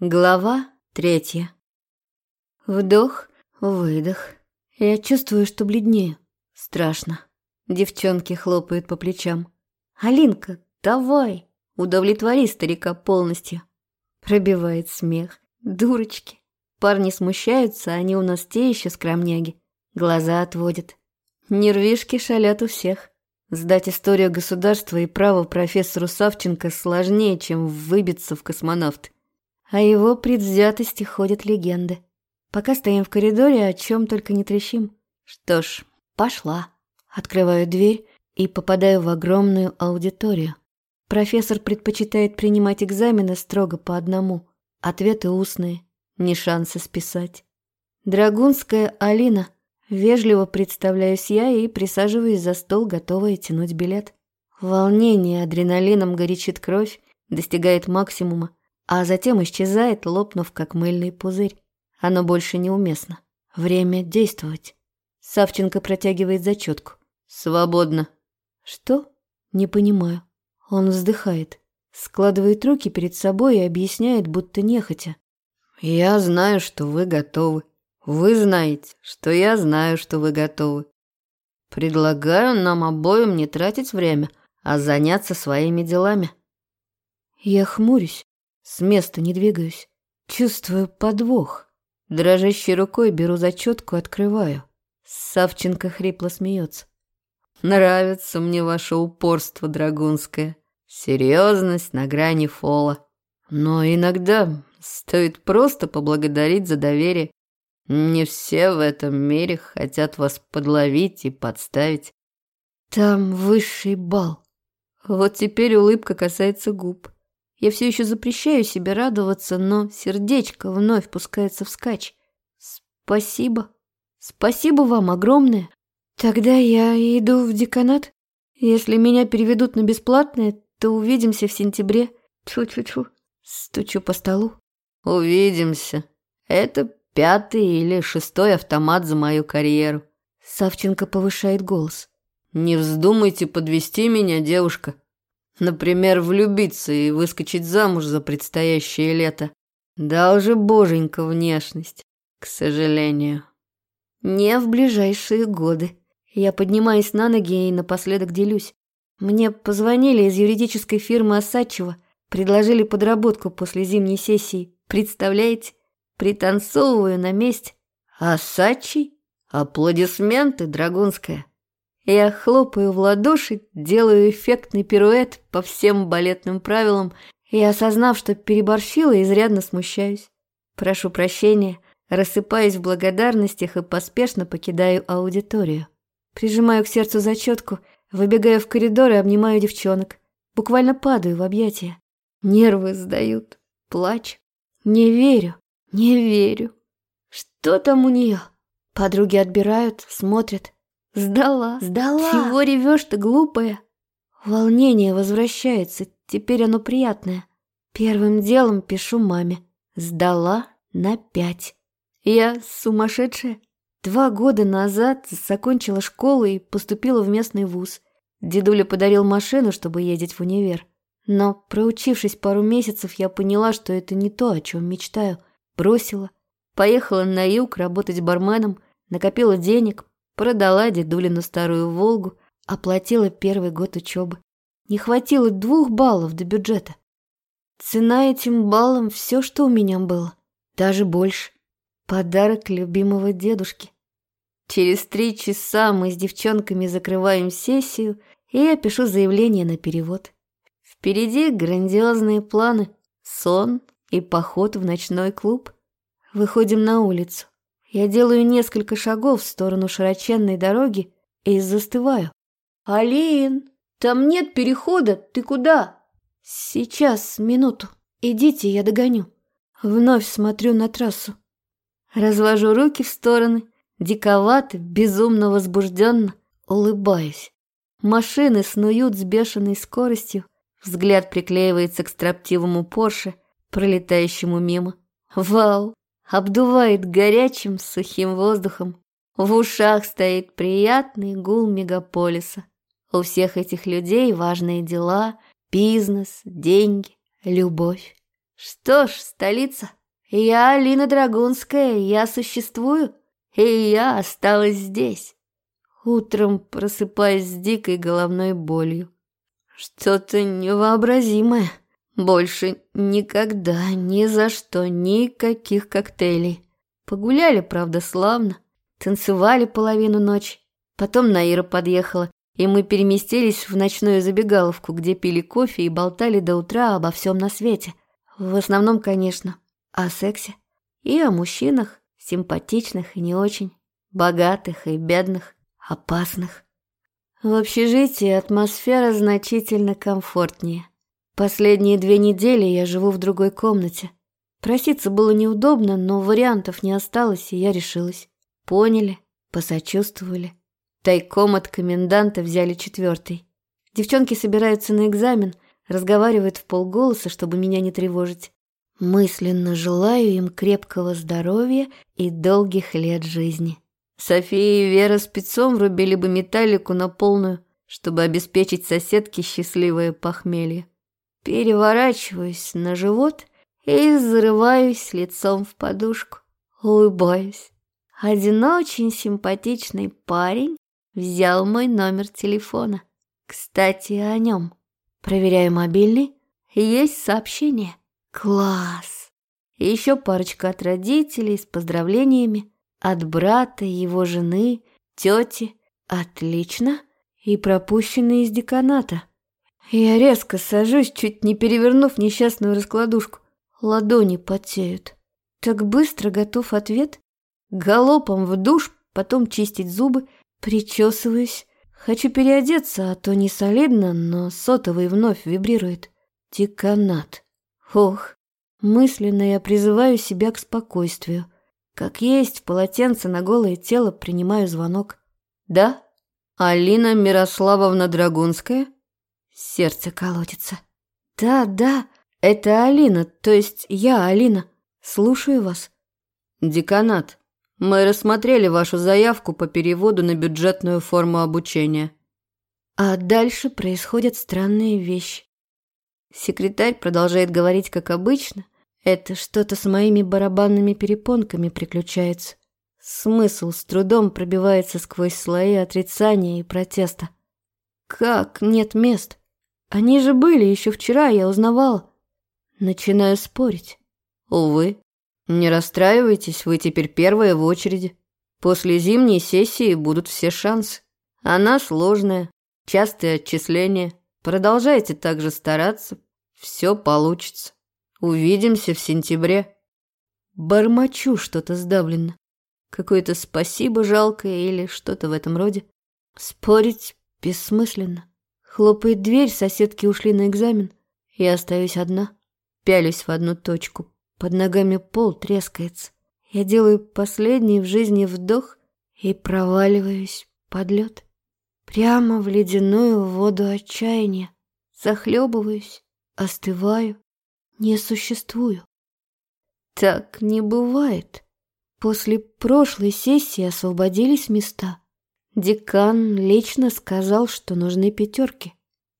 Глава третья. Вдох, выдох. Я чувствую, что бледнею. Страшно. Девчонки хлопают по плечам. «Алинка, давай! Удовлетвори старика полностью!» Пробивает смех. Дурочки. Парни смущаются, они у нас те еще скромняги. Глаза отводят. Нервишки шалят у всех. Сдать историю государства и право профессору Савченко сложнее, чем выбиться в космонавт. О его предвзятости ходят легенды. Пока стоим в коридоре, о чем только не трещим. Что ж, пошла. Открываю дверь и попадаю в огромную аудиторию. Профессор предпочитает принимать экзамены строго по одному. Ответы устные, не шанса списать. Драгунская Алина. Вежливо представляюсь я и присаживаюсь за стол, готовая тянуть билет. Волнение адреналином горячит кровь, достигает максимума а затем исчезает, лопнув, как мыльный пузырь. Оно больше неуместно. Время действовать. Савченко протягивает зачетку. «Свободно». «Что?» «Не понимаю». Он вздыхает, складывает руки перед собой и объясняет, будто нехотя. «Я знаю, что вы готовы. Вы знаете, что я знаю, что вы готовы. Предлагаю нам обоим не тратить время, а заняться своими делами». Я хмурюсь. С места не двигаюсь. Чувствую подвох. Дрожащей рукой беру зачетку, открываю. Савченко хрипло смеется. Нравится мне ваше упорство, драгунское. Серьезность на грани фола. Но иногда стоит просто поблагодарить за доверие. Не все в этом мире хотят вас подловить и подставить. Там высший бал. Вот теперь улыбка касается губ. Я все еще запрещаю себе радоваться, но сердечко вновь пускается вскачь. Спасибо. Спасибо вам огромное. Тогда я иду в деканат. Если меня переведут на бесплатное, то увидимся в сентябре. Чу-чу-чу. Стучу по столу. Увидимся. Это пятый или шестой автомат за мою карьеру. Савченко повышает голос. Не вздумайте подвести меня, девушка. Например, влюбиться и выскочить замуж за предстоящее лето. Да уже боженька внешность, к сожалению. Не в ближайшие годы. Я поднимаюсь на ноги и напоследок делюсь. Мне позвонили из юридической фирмы Осадчева, предложили подработку после зимней сессии. Представляете? Пританцовываю на месте. Осадчий? Аплодисменты, Драгунская. Я хлопаю в ладоши, делаю эффектный пируэт по всем балетным правилам и, осознав, что переборщила, изрядно смущаюсь. Прошу прощения, рассыпаюсь в благодарностях и поспешно покидаю аудиторию. Прижимаю к сердцу зачетку, выбегаю в коридор и обнимаю девчонок. Буквально падаю в объятия. Нервы сдают. Плачь. Не верю, не верю. Что там у нее? Подруги отбирают, смотрят. Сдала. Сдала. Чего ревешь ты, глупая? Волнение возвращается, теперь оно приятное. Первым делом пишу маме. Сдала на пять. Я сумасшедшая. Два года назад закончила школу и поступила в местный вуз. Дедуля подарил машину, чтобы ездить в универ. Но, проучившись пару месяцев, я поняла, что это не то, о чем мечтаю. Бросила. Поехала на юг работать барменом, накопила денег, Продала дедулину старую «Волгу», оплатила первый год учебы. Не хватило двух баллов до бюджета. Цена этим баллам все, что у меня было. Даже больше. Подарок любимого дедушки. Через три часа мы с девчонками закрываем сессию, и я пишу заявление на перевод. Впереди грандиозные планы, сон и поход в ночной клуб. Выходим на улицу. Я делаю несколько шагов в сторону широченной дороги и застываю. «Алин, там нет перехода, ты куда?» «Сейчас, минуту. Идите, я догоню». Вновь смотрю на трассу. Развожу руки в стороны, диковато, безумно возбужденно, улыбаюсь. Машины снуют с бешеной скоростью, взгляд приклеивается к строптивому Порше, пролетающему мимо. Вау, обдувает горячим сухим воздухом. В ушах стоит приятный гул мегаполиса. У всех этих людей важные дела, бизнес, деньги, любовь. Что ж, столица. Я Алина Драгунская, я существую, и я осталась здесь. Утром просыпаюсь с дикой головной болью. Что-то невообразимое. Больше никогда, ни за что, никаких коктейлей. Погуляли, правда, славно. Танцевали половину ночи. Потом Наира подъехала, и мы переместились в ночную забегаловку, где пили кофе и болтали до утра обо всем на свете. В основном, конечно, о сексе. И о мужчинах, симпатичных и не очень, богатых и бедных, опасных. В общежитии атмосфера значительно комфортнее. Последние две недели я живу в другой комнате. Проситься было неудобно, но вариантов не осталось, и я решилась. Поняли, посочувствовали. Тайком от коменданта взяли четвертый. Девчонки собираются на экзамен, разговаривают в полголоса, чтобы меня не тревожить. Мысленно желаю им крепкого здоровья и долгих лет жизни. София и Вера спецом врубили бы металлику на полную, чтобы обеспечить соседке счастливое похмелье. Переворачиваюсь на живот и взрываюсь лицом в подушку. Улыбаюсь. Один очень симпатичный парень взял мой номер телефона. Кстати, о нем. Проверяю мобильный. Есть сообщение. Класс. Еще парочка от родителей с поздравлениями. От брата, его жены, тети. Отлично. И пропущенные из деканата. Я резко сажусь, чуть не перевернув несчастную раскладушку. Ладони потеют. Так быстро готов ответ. Галопом в душ, потом чистить зубы, причесываюсь. Хочу переодеться, а то не солидно, но сотовый вновь вибрирует. Деканат. Ох, мысленно я призываю себя к спокойствию. Как есть, в полотенце на голое тело принимаю звонок. «Да? Алина Мирославовна Драгунская?» Сердце колотится. «Да, да, это Алина, то есть я Алина. Слушаю вас». «Деканат, мы рассмотрели вашу заявку по переводу на бюджетную форму обучения». А дальше происходят странные вещи. Секретарь продолжает говорить, как обычно. Это что-то с моими барабанными перепонками приключается. Смысл с трудом пробивается сквозь слои отрицания и протеста. Как нет мест? Они же были еще вчера, я узнавала. Начинаю спорить. Увы, не расстраивайтесь, вы теперь первая в очереди. После зимней сессии будут все шансы. Она сложная, частые отчисления. Продолжайте также стараться. Все получится. Увидимся в сентябре. Бормочу что-то сдавленно. Какое-то спасибо жалкое или что-то в этом роде. Спорить бессмысленно. Хлопает дверь, соседки ушли на экзамен. Я остаюсь одна. Пялюсь в одну точку. Под ногами пол трескается. Я делаю последний в жизни вдох и проваливаюсь под лед. Прямо в ледяную воду отчаяния. Захлебываюсь, остываю, не существую. Так не бывает. После прошлой сессии освободились места. Декан лично сказал, что нужны пятерки.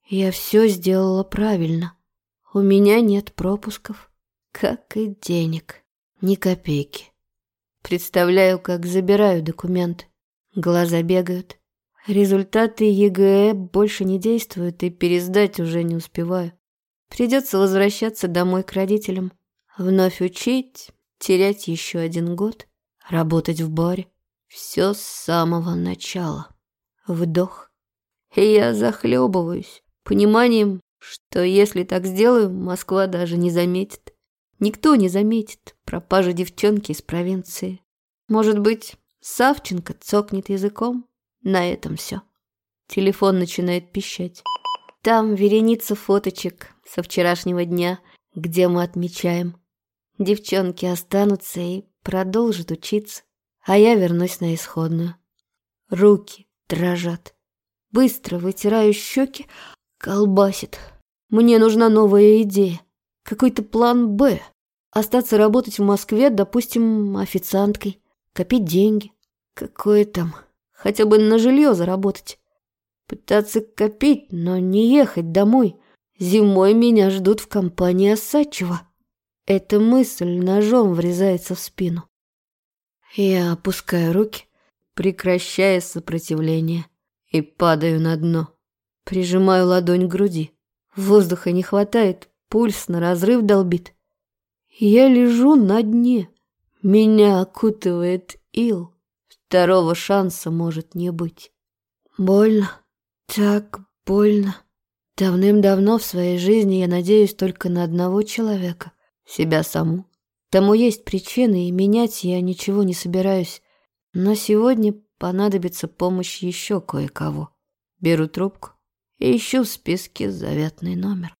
Я все сделала правильно. У меня нет пропусков, как и денег, ни копейки. Представляю, как забираю документы. Глаза бегают. Результаты ЕГЭ больше не действуют, и пересдать уже не успеваю. Придется возвращаться домой к родителям. Вновь учить, терять еще один год, работать в баре. Все с самого начала. Вдох. И я захлебываюсь пониманием, что если так сделаю, Москва даже не заметит. Никто не заметит пропажу девчонки из провинции. Может быть, Савченко цокнет языком? На этом все. Телефон начинает пищать. Там вереница фоточек со вчерашнего дня, где мы отмечаем. Девчонки останутся и продолжат учиться, а я вернусь на исходную. Руки дрожат. Быстро вытираю щеки, колбасит. Мне нужна новая идея. Какой-то план «Б». Остаться работать в Москве, допустим, официанткой. Копить деньги. Какое там? Хотя бы на жилье заработать. Пытаться копить, но не ехать домой. Зимой меня ждут в компании Осадчева. Эта мысль ножом врезается в спину. Я опускаю руки, прекращая сопротивление, и падаю на дно. Прижимаю ладонь к груди. Воздуха не хватает, пульс на разрыв долбит. Я лежу на дне. Меня окутывает ил. Второго шанса может не быть. Больно. Так больно. Давным-давно в своей жизни я надеюсь только на одного человека. Себя саму. Тому есть причины, и менять я ничего не собираюсь. Но сегодня понадобится помощь еще кое-кого. Беру трубку и ищу в списке заветный номер.